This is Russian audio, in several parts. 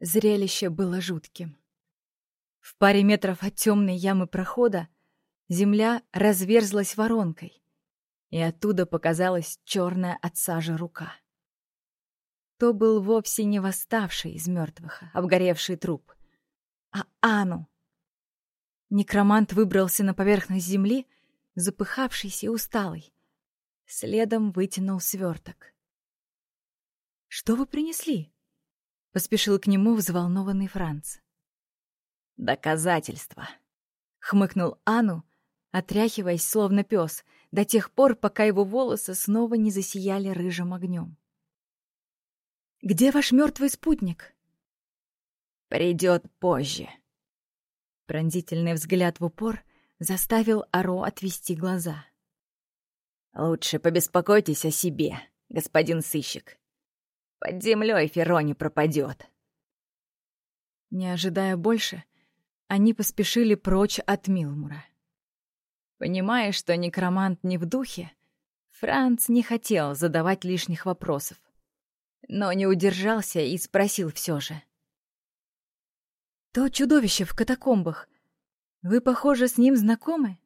Зрелище было жутким. В паре метров от темной ямы прохода земля разверзлась воронкой, и оттуда показалась черная от сажи рука. То был вовсе не восставший из мертвых, обгоревший труп, а Ану. Некромант выбрался на поверхность земли, запыхавшийся и усталый. Следом вытянул сверток. «Что вы принесли?» — поспешил к нему взволнованный Франц. «Доказательства», — хмыкнул Ану, отряхиваясь, словно пес, до тех пор, пока его волосы снова не засияли рыжим огнем. «Где ваш мертвый спутник?» «Придет позже». Пронзительный взгляд в упор заставил Аро отвести глаза. «Лучше побеспокойтесь о себе, господин сыщик. Под землей Феро не пропадет». Не ожидая больше, они поспешили прочь от Милмура. Понимая, что некромант не в духе, Франц не хотел задавать лишних вопросов но не удержался и спросил все же. «То чудовище в катакомбах. Вы, похоже, с ним знакомы?»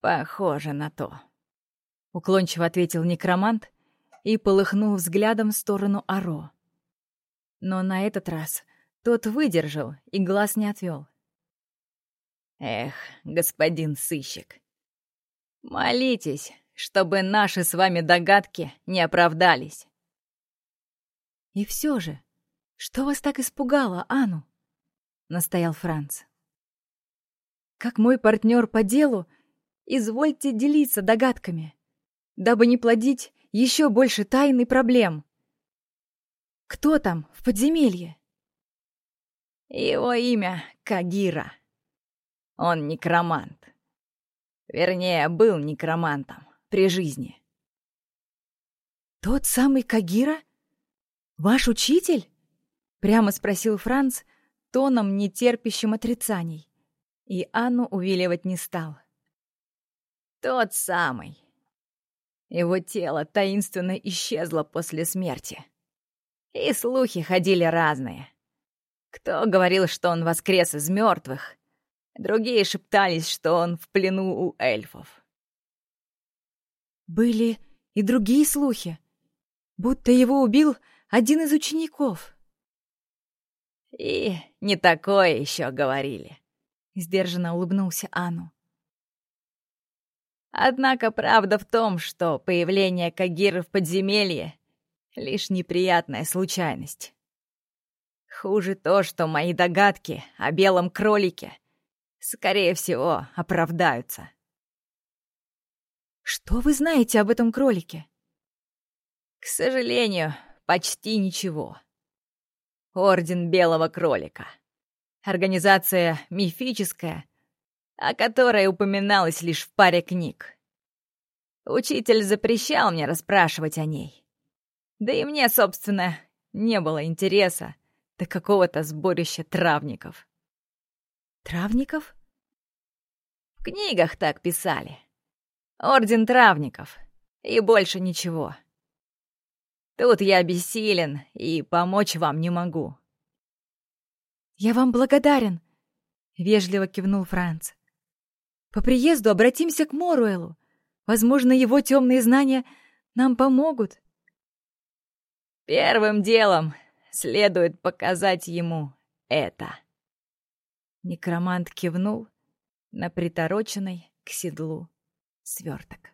«Похоже на то», — уклончиво ответил некромант и полыхнул взглядом в сторону Аро. Но на этот раз тот выдержал и глаз не отвел. «Эх, господин сыщик, молитесь, чтобы наши с вами догадки не оправдались. «И все же, что вас так испугало, Ану?» — настоял Франц. «Как мой партнер по делу, извольте делиться догадками, дабы не плодить еще больше тайн и проблем. Кто там в подземелье?» «Его имя Кагира. Он некромант. Вернее, был некромантом при жизни». «Тот самый Кагира?» «Ваш учитель?» — прямо спросил Франц тоном, нетерпящим отрицаний. И Анну увиливать не стал. «Тот самый. Его тело таинственно исчезло после смерти. И слухи ходили разные. Кто говорил, что он воскрес из мертвых, другие шептались, что он в плену у эльфов. Были и другие слухи, будто его убил один из учеников. И не такое еще говорили. Сдержанно улыбнулся Ану. Однако правда в том, что появление Кагиры в подземелье — лишь неприятная случайность. Хуже то, что мои догадки о белом кролике, скорее всего, оправдаются. Что вы знаете об этом кролике? К сожалению, почти ничего. Орден Белого Кролика. Организация мифическая, о которой упоминалось лишь в паре книг. Учитель запрещал мне расспрашивать о ней. Да и мне, собственно, не было интереса до какого-то сборища травников. Травников? В книгах так писали. Орден травников. И больше ничего. Тут я бессилен и помочь вам не могу». «Я вам благодарен», — вежливо кивнул Франц. «По приезду обратимся к Моруэлу. Возможно, его темные знания нам помогут». «Первым делом следует показать ему это». Некромант кивнул на притороченный к седлу сверток.